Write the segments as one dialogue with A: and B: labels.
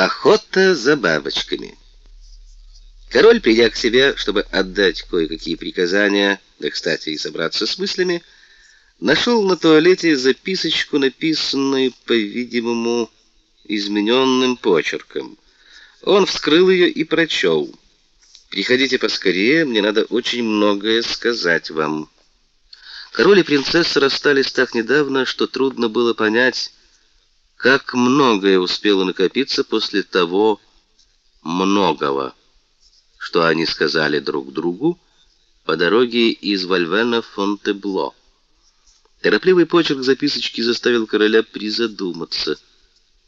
A: Охота за бабочками. Король, придя к себе, чтобы отдать кое-какие приказания, да, кстати, и собраться с мыслями, нашел на туалете записочку, написанную, по-видимому, измененным почерком. Он вскрыл ее и прочел. «Приходите поскорее, мне надо очень многое сказать вам». Король и принцесса расстались так недавно, что трудно было понять, как многое успело накопиться после того многого, что они сказали друг другу по дороге из Вальвена в Фонтебло. Торопливый почерк записочки заставил короля призадуматься.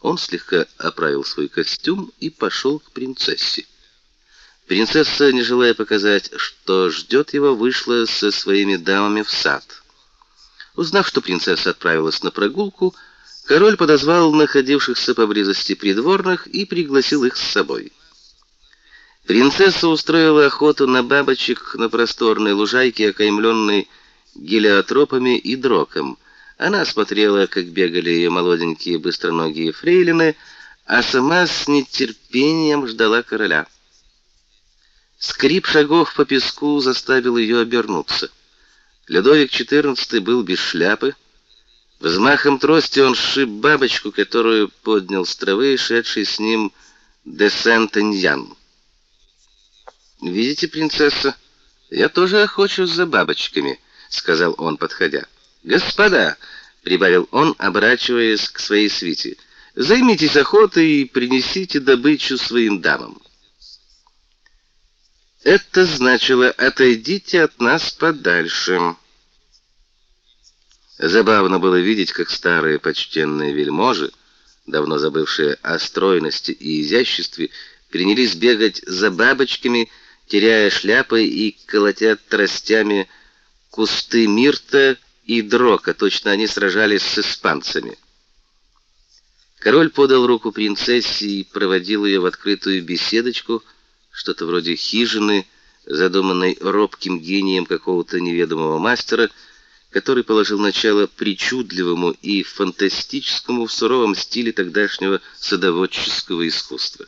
A: Он слегка оправил свой костюм и пошел к принцессе. Принцесса, не желая показать, что ждет его, вышла со своими дамами в сад. Узнав, что принцесса отправилась на прогулку, Король подозвал находившихся поблизости придворных и пригласил их с собой. Принцесса устроила охоту на бабочек на просторной лужайке, окаймленной гелиотропами и дроком. Она смотрела, как бегали ее молоденькие быстроногие фрейлины, а сама с нетерпением ждала короля. Скрип шагов по песку заставил ее обернуться. Людовик XIV был без шляпы, Взмахом трости он сшиб бабочку, которую поднял с травы шедший с ним де Сент-Эньян. «Видите, принцесса, я тоже охочусь за бабочками», — сказал он, подходя. «Господа», — прибавил он, оборачиваясь к своей свите, — «займитесь охотой и принесите добычу своим дамам». Это значило «отойдите от нас подальше». Забавно было видеть, как старые почтенные вельможи, давно забывшие о стройности и изяществе, принялись бегать за бабочками, теряя шляпы и колотя тростями кусты мирта и дрока, точно они сражались с испанцами. Король подал руку принцессе и проводил ее в открытую беседочку, что-то вроде хижины, задуманной робким гением какого-то неведомого мастера, который положил начало причудливому и фантастическому в суровом стиле тогдашнего садоводческого искусства.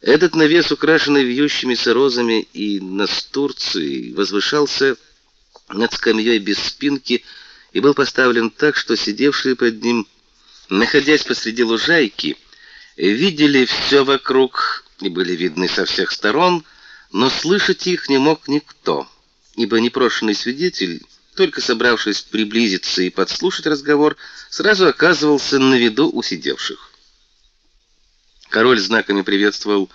A: Этот навес, украшенный вьющимися розами и настурцией, возвышался над скамьей без спинки и был поставлен так, что сидевшие под ним, находясь посреди лужайки, видели все вокруг и были видны со всех сторон, но слышать их не мог никто, ибо непрошенный свидетель только собравшись приблизиться и подслушать разговор, сразу оказывался на виду у сидевших. Король знаками приветствовал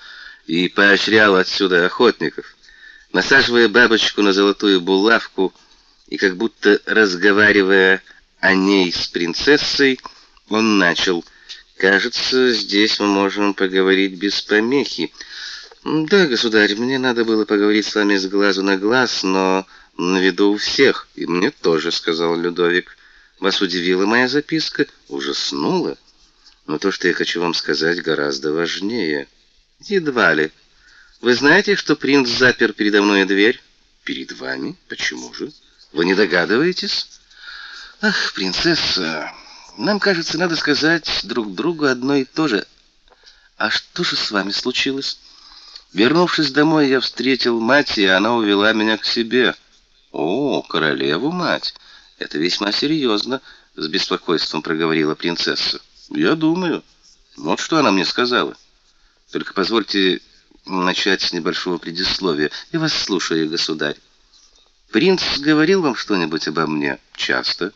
A: и поощрял отсюда охотников, насаживая бабочку на золотую булавку и как будто разговаривая о ней с принцессой, он начал: "Кажется, здесь мы можем поговорить без помехи. Да, государь, мне надо было поговорить с вами с глазу на глаз, но на виду у всех, и мне тоже, сказал Людовик. Вас удивила моя записка, ужаснула, но то, что я хочу вам сказать, гораздо важнее. Едва ли. Вы знаете, что принц запер передо мной дверь? Перед вами? Почему же? Вы не догадываетесь? Ах, принцесса, нам, кажется, надо сказать друг другу одно и то же. А что же с вами случилось? Вернувшись домой, я встретил мать, и она увела меня к себе. О, королеву мать. Это весьма серьезно, с беспокойством проговорила принцесса. Я думаю. Вот что она мне сказала. Только позвольте начать с небольшого предисловия. Я вас слушаю, государь. Принц говорил вам что-нибудь обо мне часто,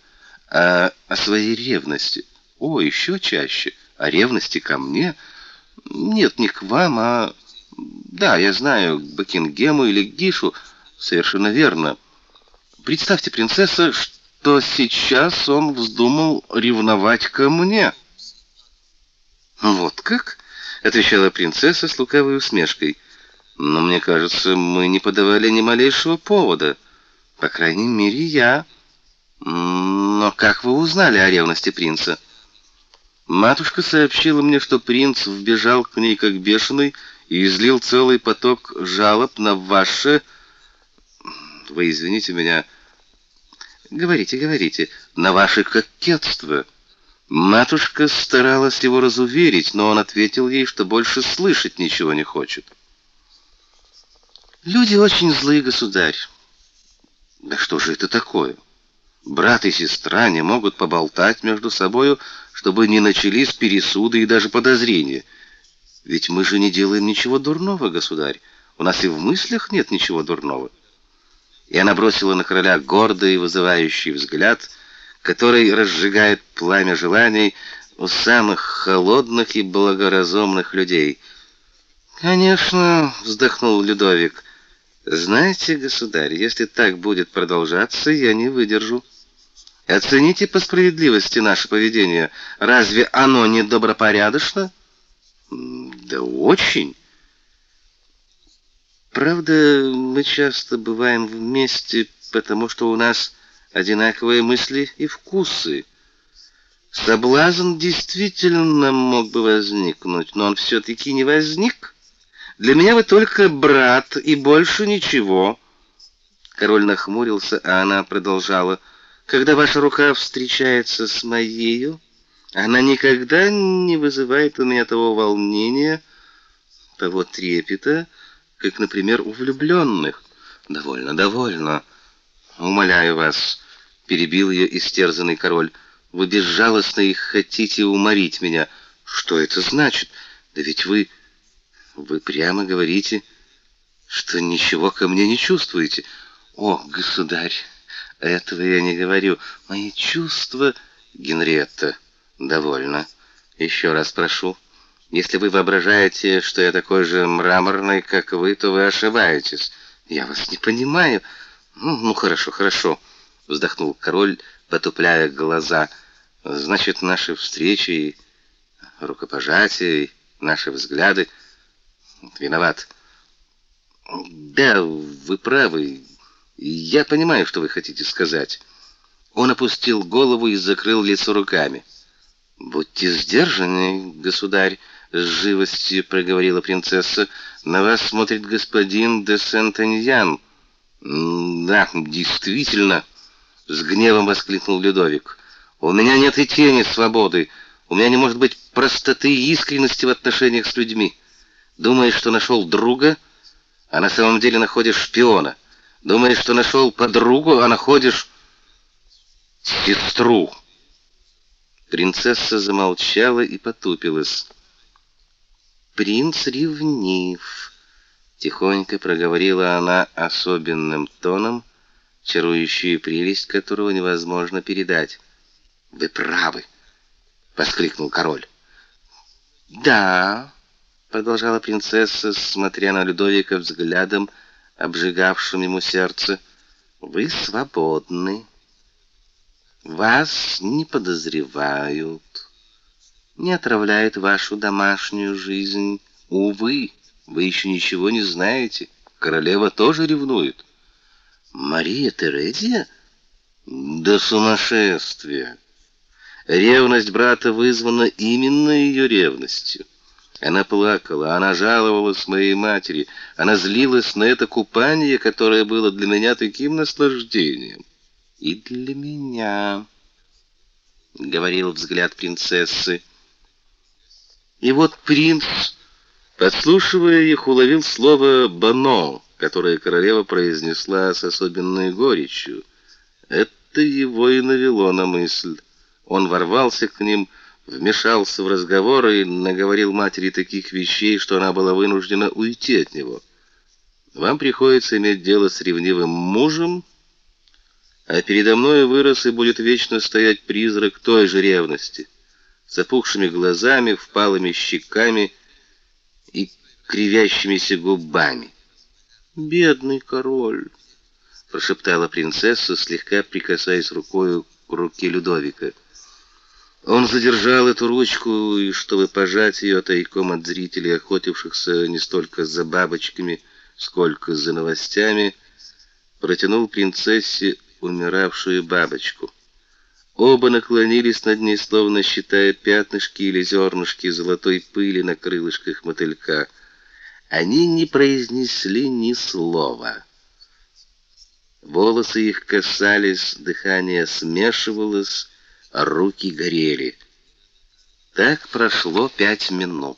A: а о своей ревности. О, еще чаще. О ревности ко мне? Нет, не к вам, а да, я знаю, к Бакингему или Гишу. Совершенно верно. Представьте, принцесса, что сейчас он вздумал ревновать ко мне. Вот как? отвечала принцесса с лукавой усмешкой. Но мне кажется, мы не подавали ни малейшего повода. По крайней мере, я. Но как вы узнали о ревности принца? Матушка сообщила мне, что принц вбежал к ней как бешеный и излил целый поток жалоб на ваше Вы извините меня, Говорите, говорите. На ваше кокетство. Матушка старалась его разуверить, но он ответил ей, что больше слышать ничего не хочет. Люди очень злые, государь. Да что же это такое? Брат и сестра не могут поболтать между собою, чтобы не начались пересуды и даже подозрения. Ведь мы же не делаем ничего дурного, государь. У нас и в мыслях нет ничего дурного. И она бросила на короля гордый и вызывающий взгляд, который разжигает пламя желаний у самых холодных и благоразумных людей. Конечно, вздохнул Людовик. Знаете, государь, если так будет продолжаться, я не выдержу. Оцените по справедливости наше поведение. Разве оно не добропорядочно? Да очень. Правда, мы часто бываем вместе, потому что у нас одинаковые мысли и вкусы. Соблазн действительно мог бы возникнуть, но он все таки не возник. Для меня вы только брат и больше ничего. Король нахмурился, а она продолжала: "Когда ваша рука встречается с моей, она никогда не вызывает у меня того волнения, того трепета, как, например, у влюбленных. Довольно, довольно. Умоляю вас, перебил ее истерзанный король. Вы безжалостно и хотите уморить меня. Что это значит? Да ведь вы вы прямо говорите, что ничего ко мне не чувствуете. О, государь, этого я не говорю. Мои чувства, Генриетта, довольно. Еще раз прошу. Если вы воображаете, что я такой же мраморный, как вы, то вы ошибаетесь. Я вас не понимаю. Ну, ну хорошо, хорошо, вздохнул король, потупляя глаза. Значит, наши встречи и рукопожатия, и наши взгляды виноват. Да, вы правы. Я понимаю, что вы хотите сказать. Он опустил голову и закрыл лицо руками. Будьте сдержанны, государь, с живостью проговорила принцесса. На вас смотрит господин де Сентеньян. Да, действительно, с гневом воскликнул Людовик. У меня нет и тени свободы. У меня не может быть простоты и искренности в отношениях с людьми. Думаешь, что нашел друга, а на самом деле находишь шпиона. Думаешь, что нашел подругу, а находишь сестру. Принцесса замолчала и потупилась. Принц ревнив, тихонько проговорила она особенным тоном, чарующую прелесть которого невозможно передать. Вы правы, воскликнул король. Да, продолжала принцесса, смотря на Людовика взглядом, обжигавшим ему сердце. Вы свободны. Вас не подозревают, не отравляют вашу домашнюю жизнь. Увы, вы еще ничего не знаете. Королева тоже ревнует. Мария Терезия? Да сумасшествие. Ревность брата вызвана именно ее ревностью. Она плакала, она жаловалась моей матери, она злилась на это купание, которое было для меня таким наслаждением. И для меня, говорил взгляд принцессы. И вот принц, подслушивая их, уловил слово «бано», которое королева произнесла с особенной горечью. Это его и навело на мысль. Он ворвался к ним, вмешался в разговор и наговорил матери таких вещей, что она была вынуждена уйти от него. Вам приходится иметь дело с ревнивым мужем, а передо мной вырос и будет вечно стоять призрак той же ревности, с опухшими глазами, впалыми щеками и кривящимися губами. Бедный король, прошептала принцесса, слегка прикасаясь рукой к руке Людовика. Он задержал эту ручку, и чтобы пожать ее тайком от зрителей, охотившихся не столько за бабочками, сколько за новостями, протянул принцессе умиравшую бабочку. Оба наклонились над ней, словно считая пятнышки или зернышки золотой пыли на крылышках мотылька. Они не произнесли ни слова. Волосы их касались, дыхание смешивалось, руки горели. Так прошло пять минут.